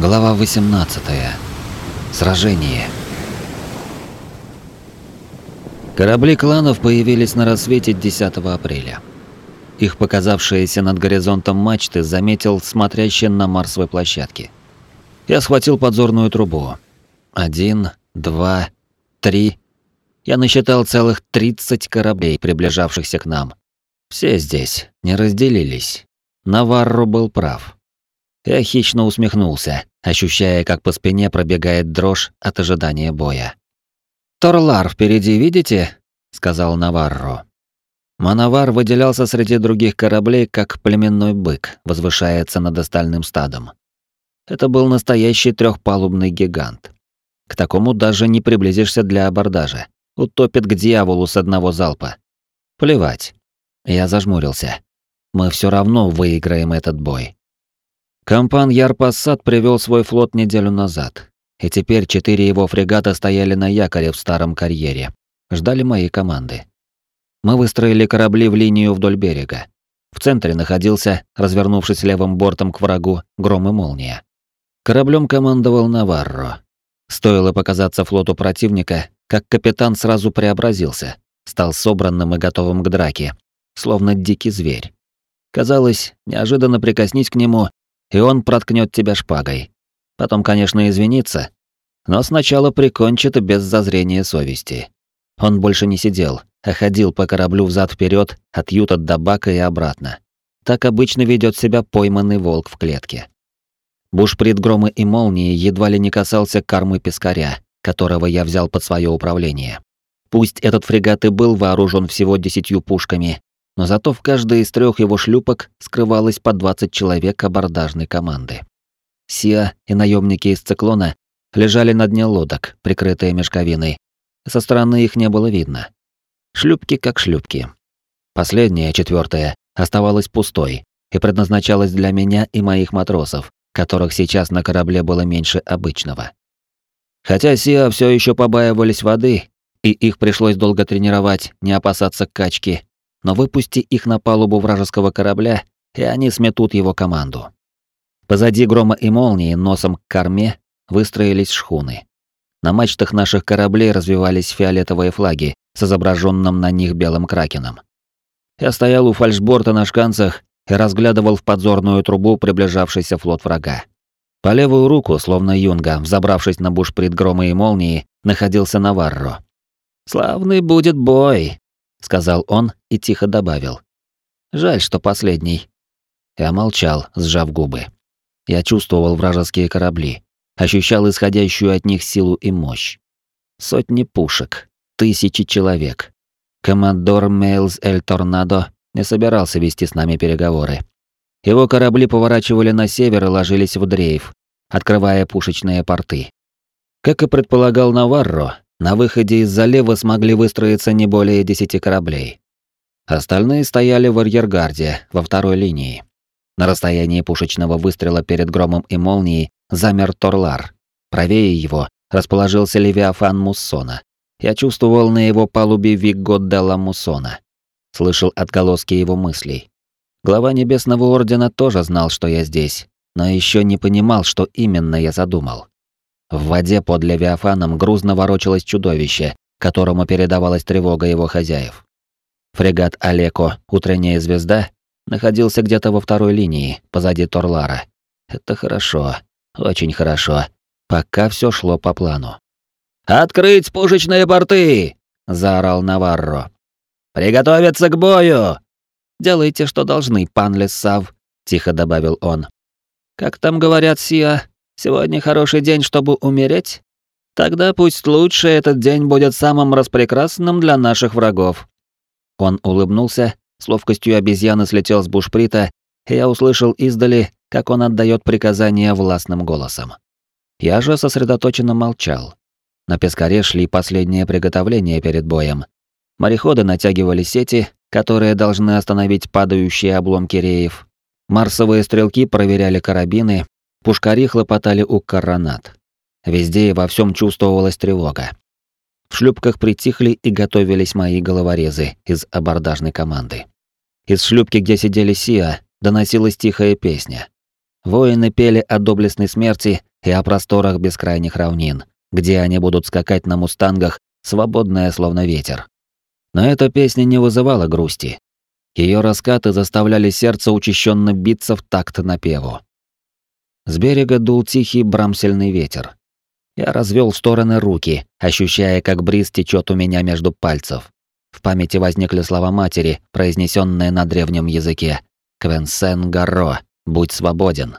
Глава 18. Сражение. Корабли кланов появились на рассвете 10 апреля. Их показавшиеся над горизонтом мачты заметил смотрящий на Марсовой площадке. Я схватил подзорную трубу. Один, два, три. Я насчитал целых 30 кораблей, приближавшихся к нам. Все здесь, не разделились. Наварро был прав. Я хищно усмехнулся, ощущая, как по спине пробегает дрожь от ожидания боя. «Торлар впереди, видите?» — сказал Наварро. Мановар выделялся среди других кораблей, как племенной бык возвышается над остальным стадом. Это был настоящий трехпалубный гигант. К такому даже не приблизишься для абордажа. Утопит к дьяволу с одного залпа. Плевать. Я зажмурился. Мы все равно выиграем этот бой. Компан Ярпассад привел свой флот неделю назад, и теперь четыре его фрегата стояли на якоре в старом карьере, ждали моей команды. Мы выстроили корабли в линию вдоль берега. В центре находился, развернувшись левым бортом к врагу, гром и молния. Кораблем командовал Наварро. Стоило показаться флоту противника, как капитан сразу преобразился, стал собранным и готовым к драке, словно дикий зверь. Казалось, неожиданно прикоснись к нему, и он проткнет тебя шпагой. Потом, конечно, извинится, но сначала прикончит без зазрения совести. Он больше не сидел, а ходил по кораблю взад вперед, от юта до бака и обратно. Так обычно ведет себя пойманный волк в клетке. Бушприт громы и молнии едва ли не касался кормы пескаря, которого я взял под свое управление. Пусть этот фрегат и был вооружен всего десятью пушками, но зато в каждой из трех его шлюпок скрывалось по 20 человек абордажной команды. Сиа и наемники из циклона лежали на дне лодок, прикрытые мешковиной. Со стороны их не было видно. Шлюпки как шлюпки. Последняя, четвертая, оставалась пустой и предназначалась для меня и моих матросов, которых сейчас на корабле было меньше обычного. Хотя Сиа все еще побаивались воды, и их пришлось долго тренировать, не опасаться качки, но выпусти их на палубу вражеского корабля, и они сметут его команду. Позади грома и молнии носом к корме выстроились шхуны. На мачтах наших кораблей развивались фиолетовые флаги с изображенным на них белым кракеном. Я стоял у фальшборта на шканцах и разглядывал в подзорную трубу приближавшийся флот врага. По левую руку, словно юнга, взобравшись на бушприт грома и молнии, находился Наварро. «Славный будет бой», сказал он и тихо добавил. Жаль, что последний. Я молчал, сжав губы. Я чувствовал вражеские корабли, ощущал исходящую от них силу и мощь. Сотни пушек, тысячи человек. Командор Мейлз Эль Торнадо не собирался вести с нами переговоры. Его корабли поворачивали на север и ложились в дрейф, открывая пушечные порты. Как и предполагал Наварро, на выходе из залива смогли выстроиться не более десяти кораблей. Остальные стояли в арьергарде, во второй линии. На расстоянии пушечного выстрела перед громом и молнией замер Торлар. Правее его расположился Левиафан Муссона. Я чувствовал на его палубе Вигго Делла Муссона. Слышал отголоски его мыслей. Глава Небесного Ордена тоже знал, что я здесь, но еще не понимал, что именно я задумал. В воде под Левиафаном грузно ворочалось чудовище, которому передавалась тревога его хозяев. Фрегат Олеко «Утренняя звезда» находился где-то во второй линии, позади Торлара. Это хорошо, очень хорошо. Пока все шло по плану. «Открыть пушечные порты!» — заорал Наварро. «Приготовиться к бою!» «Делайте, что должны, пан Лессав», — тихо добавил он. «Как там говорят, Сиа, Сегодня хороший день, чтобы умереть? Тогда пусть лучше этот день будет самым распрекрасным для наших врагов». Он улыбнулся, с ловкостью обезьяны слетел с бушприта, и я услышал издали, как он отдает приказания властным голосом. Я же сосредоточенно молчал. На пескаре шли последние приготовления перед боем. Мореходы натягивали сети, которые должны остановить падающие обломки реев. Марсовые стрелки проверяли карабины, Пушкари хлопотали у коронат. Везде и во всем чувствовалась тревога. В шлюпках притихли и готовились мои головорезы из абордажной команды. Из шлюпки, где сидели Сиа, доносилась тихая песня. Воины пели о доблестной смерти и о просторах бескрайних равнин, где они будут скакать на мустангах, свободная словно ветер. Но эта песня не вызывала грусти. Ее раскаты заставляли сердце учащенно биться в такт напеву. С берега дул тихий брамсельный ветер. Я развел в стороны руки, ощущая, как бриз течет у меня между пальцев. В памяти возникли слова матери, произнесенные на древнем языке. «Квенсен Гарро, будь свободен».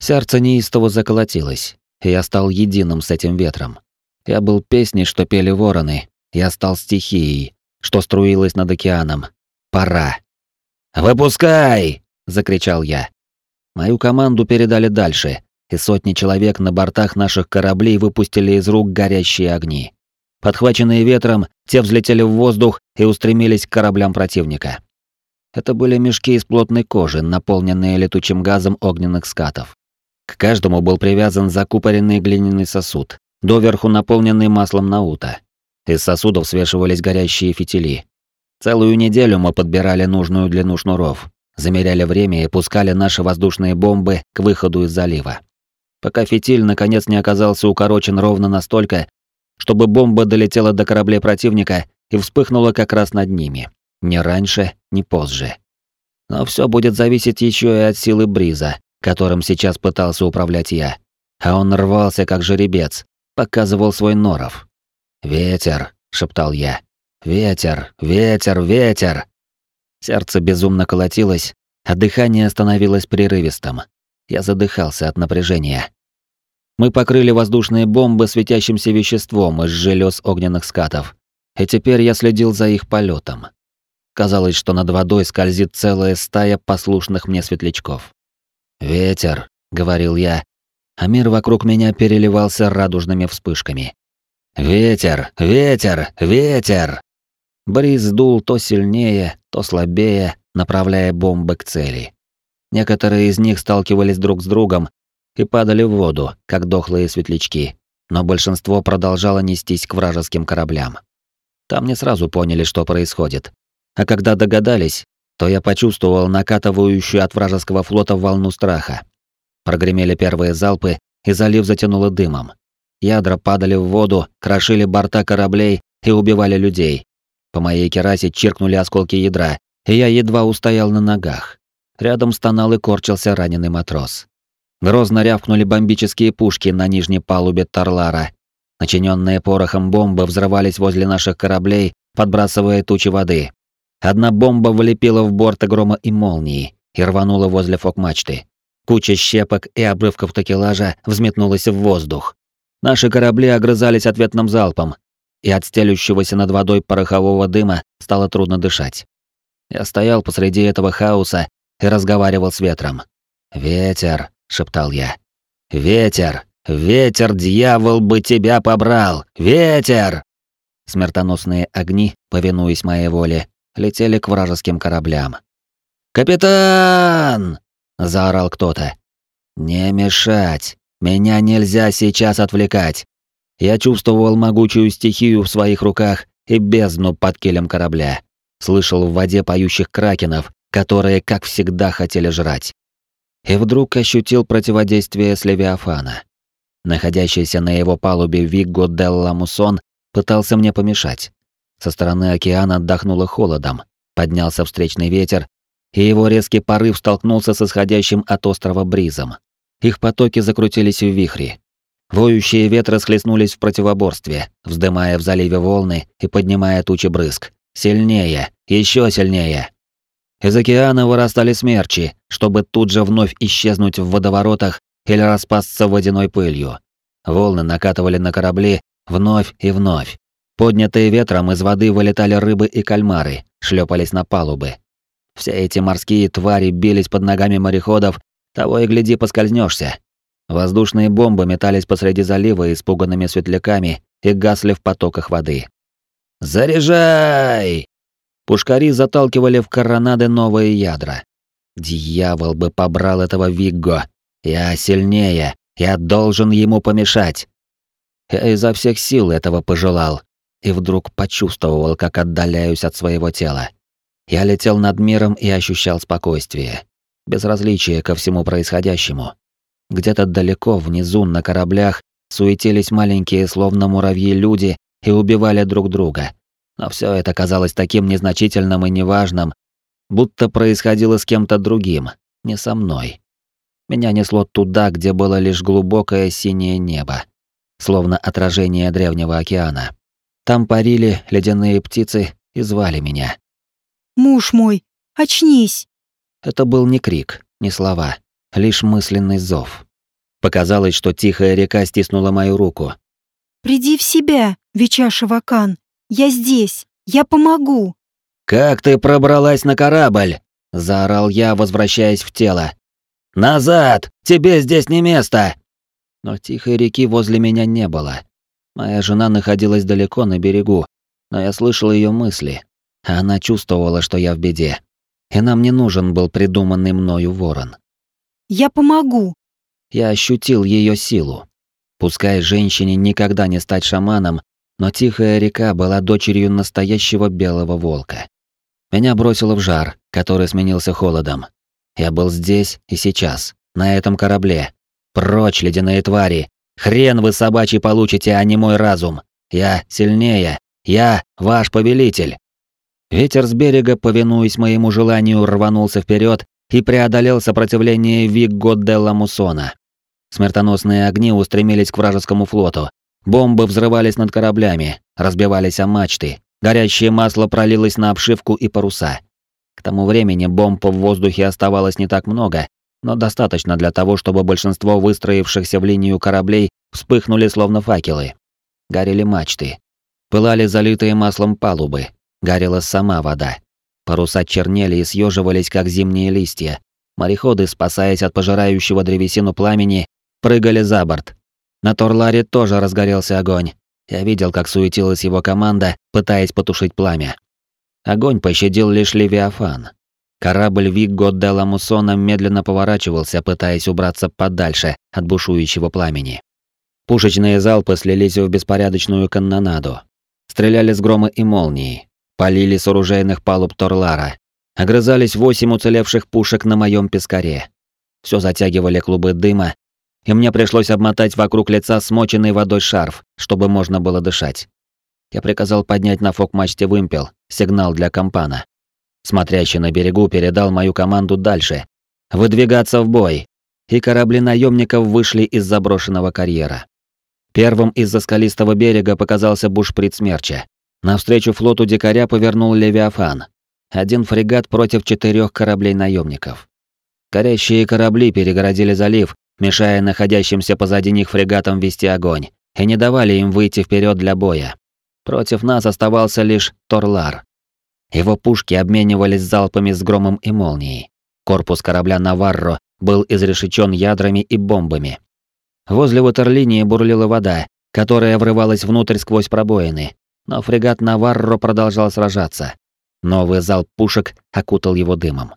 Сердце неистово заколотилось, и я стал единым с этим ветром. Я был песней, что пели вороны, я стал стихией, что струилась над океаном. Пора. «Выпускай!» — закричал я. Мою команду передали дальше, и сотни человек на бортах наших кораблей выпустили из рук горящие огни. Подхваченные ветром, те взлетели в воздух и устремились к кораблям противника. Это были мешки из плотной кожи, наполненные летучим газом огненных скатов. К каждому был привязан закупоренный глиняный сосуд, доверху наполненный маслом наута. Из сосудов свешивались горящие фитили. Целую неделю мы подбирали нужную длину шнуров, замеряли время и пускали наши воздушные бомбы к выходу из залива. Пока фитиль наконец не оказался укорочен ровно настолько, чтобы бомба долетела до кораблей противника и вспыхнула как раз над ними. Ни раньше, ни позже. Но все будет зависеть еще и от силы бриза, которым сейчас пытался управлять я. А он рвался как жеребец, показывал свой норов. «Ветер», — шептал я. «Ветер, ветер, ветер!» Сердце безумно колотилось, а дыхание становилось прерывистым. Я задыхался от напряжения. Мы покрыли воздушные бомбы светящимся веществом из желез огненных скатов, и теперь я следил за их полетом. Казалось, что над водой скользит целая стая послушных мне светлячков. «Ветер», — говорил я, а мир вокруг меня переливался радужными вспышками. «Ветер! Ветер! Ветер!» Бриз дул то сильнее, то слабее, направляя бомбы к цели. Некоторые из них сталкивались друг с другом и падали в воду, как дохлые светлячки, но большинство продолжало нестись к вражеским кораблям. Там не сразу поняли, что происходит. А когда догадались, то я почувствовал накатывающую от вражеского флота волну страха. Прогремели первые залпы, и залив затянуло дымом. Ядра падали в воду, крошили борта кораблей и убивали людей. По моей керасе чиркнули осколки ядра, и я едва устоял на ногах. Рядом стонал и корчился раненый матрос. Грозно рявкнули бомбические пушки на нижней палубе Тарлара. Начиненные порохом бомбы взрывались возле наших кораблей, подбрасывая тучи воды. Одна бомба влепила в борт грома и молнии и рванула возле фок-мачты. Куча щепок и обрывков такелажа взметнулась в воздух. Наши корабли огрызались ответным залпом, и от стелющегося над водой порохового дыма стало трудно дышать. Я стоял посреди этого хаоса и разговаривал с ветром. «Ветер», — шептал я. «Ветер! Ветер, дьявол бы тебя побрал! Ветер!» Смертоносные огни, повинуясь моей воле, летели к вражеским кораблям. «Капитан!» — заорал кто-то. «Не мешать! Меня нельзя сейчас отвлекать!» Я чувствовал могучую стихию в своих руках и бездну под килем корабля. Слышал в воде поющих кракенов, которые, как всегда, хотели жрать. И вдруг ощутил противодействие с Левиафана. Находящийся на его палубе Вигго Делла Мусон пытался мне помешать. Со стороны океана отдохнуло холодом, поднялся встречный ветер, и его резкий порыв столкнулся с исходящим от острова бризом. Их потоки закрутились в вихре. Воющие ветры схлестнулись в противоборстве, вздымая в заливе волны и поднимая тучи брызг. Сильнее, еще сильнее. Из океана вырастали смерчи, чтобы тут же вновь исчезнуть в водоворотах или распасться водяной пылью. Волны накатывали на корабли вновь и вновь. Поднятые ветром из воды вылетали рыбы и кальмары, шлепались на палубы. Все эти морские твари бились под ногами мореходов, того и гляди поскользнешься. Воздушные бомбы метались посреди залива испуганными светляками и гасли в потоках воды. «Заряжай!» Пушкари заталкивали в коронады новые ядра. Дьявол бы побрал этого Вигго. Я сильнее, я должен ему помешать. Я изо всех сил этого пожелал и вдруг почувствовал, как отдаляюсь от своего тела. Я летел над миром и ощущал спокойствие. безразличие ко всему происходящему. Где-то далеко внизу на кораблях суетились маленькие, словно муравьи, люди и убивали друг друга. Но все это казалось таким незначительным и неважным, будто происходило с кем-то другим, не со мной. Меня несло туда, где было лишь глубокое синее небо, словно отражение древнего океана. Там парили ледяные птицы и звали меня. «Муж мой, очнись!» Это был не крик, не слова, лишь мысленный зов. Показалось, что тихая река стиснула мою руку. «Приди в себя, Веча Шавакан. Я здесь. Я помогу». «Как ты пробралась на корабль?» — заорал я, возвращаясь в тело. «Назад! Тебе здесь не место!» Но тихой реки возле меня не было. Моя жена находилась далеко на берегу, но я слышал ее мысли, она чувствовала, что я в беде. И нам не нужен был придуманный мною ворон. «Я помогу!» Я ощутил ее силу. Пускай женщине никогда не стать шаманом, но тихая река была дочерью настоящего белого волка. Меня бросило в жар, который сменился холодом. Я был здесь и сейчас, на этом корабле. Прочь, ледяные твари! Хрен вы собачий получите, а не мой разум! Я сильнее! Я ваш повелитель!» Ветер с берега, повинуясь моему желанию, рванулся вперед и преодолел сопротивление Вигго Делла Мусона. Смертоносные огни устремились к вражескому флоту. Бомбы взрывались над кораблями, разбивались о мачты. Горящее масло пролилось на обшивку и паруса. К тому времени бомб в воздухе оставалось не так много, но достаточно для того, чтобы большинство выстроившихся в линию кораблей вспыхнули словно факелы. Горели мачты. Пылали залитые маслом палубы. Горела сама вода. Паруса чернели и съеживались, как зимние листья. Мореходы, спасаясь от пожирающего древесину пламени, прыгали за борт. На Торларе тоже разгорелся огонь. Я видел, как суетилась его команда, пытаясь потушить пламя. Огонь пощадил лишь Левиафан. Корабль Вигго де Ламусона медленно поворачивался, пытаясь убраться подальше от бушующего пламени. Пушечные залпы слились в беспорядочную канонаду. Стреляли с грома и молнии. Полили с оружейных палуб Торлара. Огрызались восемь уцелевших пушек на моем пескаре. Все затягивали клубы дыма, и мне пришлось обмотать вокруг лица смоченный водой шарф, чтобы можно было дышать. Я приказал поднять на фок-мачте вымпел, сигнал для компана. Смотрящий на берегу передал мою команду дальше. Выдвигаться в бой. И корабли наемников вышли из заброшенного карьера. Первым из-за скалистого берега показался бушприт смерча. Навстречу флоту дикаря повернул Левиафан. Один фрегат против четырех кораблей наемников. Горящие корабли перегородили залив, мешая находящимся позади них фрегатам вести огонь, и не давали им выйти вперед для боя. Против нас оставался лишь Торлар. Его пушки обменивались залпами с громом и молнией. Корпус корабля Наварро был изрешечен ядрами и бомбами. Возле ватерлинии бурлила вода, которая врывалась внутрь сквозь пробоины, но фрегат Наварро продолжал сражаться. Новый залп пушек окутал его дымом.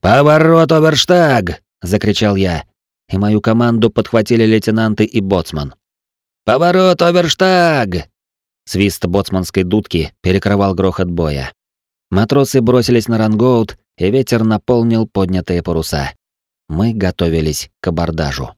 «Поворот, Оверштаг!» — закричал я, и мою команду подхватили лейтенанты и боцман. «Поворот, Оверштаг!» Свист боцманской дудки перекрывал грохот боя. Матросы бросились на рангоут, и ветер наполнил поднятые паруса. Мы готовились к абордажу.